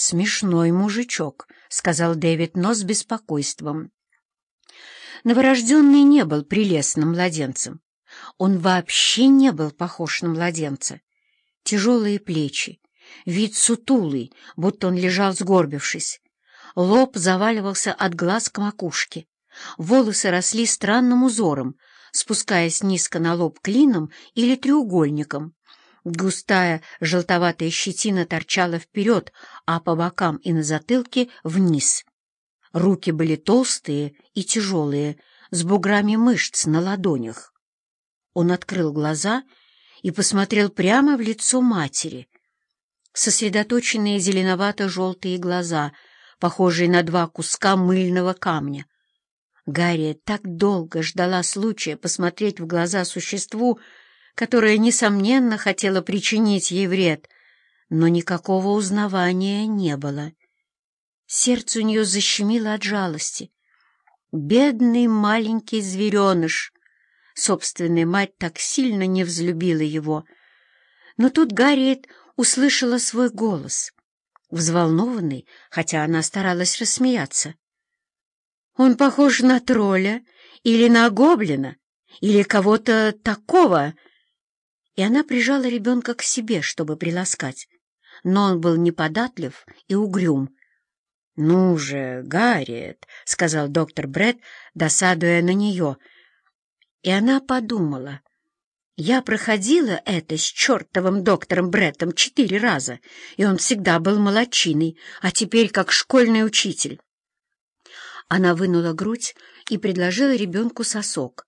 «Смешной мужичок», — сказал Дэвид, но с беспокойством. Новорожденный не был прелестным младенцем. Он вообще не был похож на младенца. Тяжелые плечи, вид сутулый, будто он лежал сгорбившись. Лоб заваливался от глаз к макушке. Волосы росли странным узором, спускаясь низко на лоб клином или треугольником. Густая желтоватая щетина торчала вперед, а по бокам и на затылке — вниз. Руки были толстые и тяжелые, с буграми мышц на ладонях. Он открыл глаза и посмотрел прямо в лицо матери. Сосредоточенные зеленовато-желтые глаза, похожие на два куска мыльного камня. Гарри так долго ждала случая посмотреть в глаза существу, которое, несомненно, хотело причинить ей вред, но никакого узнавания не было. Сердце у нее защемило от жалости. Бедный маленький звереныш! Собственная мать так сильно не взлюбила его. Но тут Гарриет услышала свой голос, взволнованный, хотя она старалась рассмеяться. «Он похож на тролля или на гоблина, или кого-то такого», и она прижала ребенка к себе, чтобы приласкать. Но он был неподатлив и угрюм. «Ну же, Гарриет», — сказал доктор Бретт, досадуя на нее. И она подумала. «Я проходила это с чертовым доктором Бреттом четыре раза, и он всегда был молодчиной, а теперь как школьный учитель». Она вынула грудь и предложила ребенку сосок.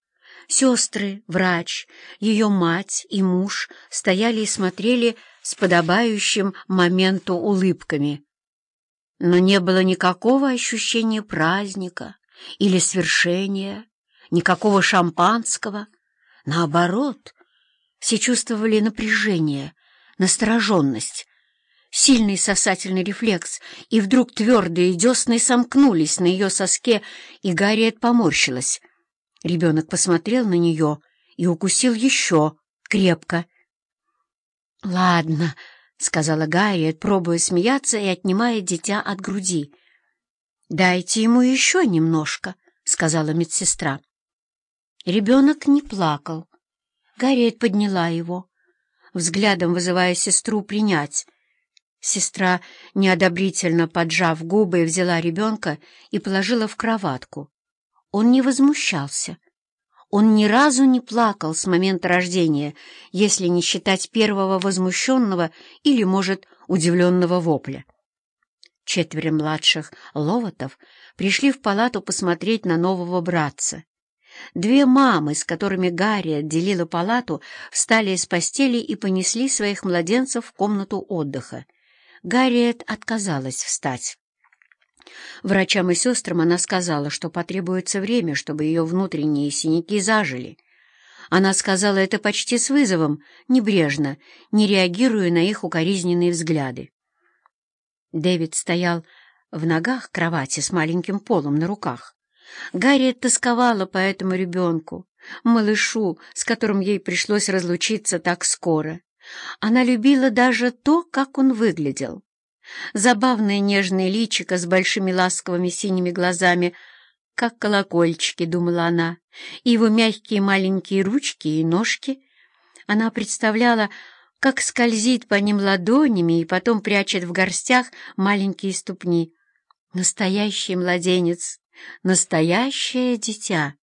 Сестры, врач, ее мать и муж стояли и смотрели с подобающим моменту улыбками. Но не было никакого ощущения праздника или свершения, никакого шампанского. Наоборот, все чувствовали напряжение, настороженность, сильный сосательный рефлекс, и вдруг твердые десны сомкнулись на ее соске, и Гарриет поморщилась. Ребенок посмотрел на нее и укусил еще крепко. «Ладно», — сказала Гарриет, пробуя смеяться и отнимая дитя от груди. «Дайте ему еще немножко», — сказала медсестра. Ребенок не плакал. Гарриет подняла его, взглядом вызывая сестру принять. Сестра, неодобрительно поджав губы, взяла ребенка и положила в кроватку. Он не возмущался. Он ни разу не плакал с момента рождения, если не считать первого возмущенного или, может, удивленного вопля. Четверо младших ловотов пришли в палату посмотреть на нового братца. Две мамы, с которыми Гарри отделила палату, встали из постели и понесли своих младенцев в комнату отдыха. Гарриет отказалась встать. Врачам и сестрам она сказала, что потребуется время, чтобы ее внутренние синяки зажили. Она сказала это почти с вызовом, небрежно, не реагируя на их укоризненные взгляды. Дэвид стоял в ногах кровати с маленьким полом на руках. Гарри тосковала по этому ребенку, малышу, с которым ей пришлось разлучиться так скоро. Она любила даже то, как он выглядел. Забавное нежное личико с большими ласковыми синими глазами, как колокольчики, думала она, и его мягкие маленькие ручки и ножки. Она представляла, как скользит по ним ладонями и потом прячет в горстях маленькие ступни. Настоящий младенец, настоящее дитя.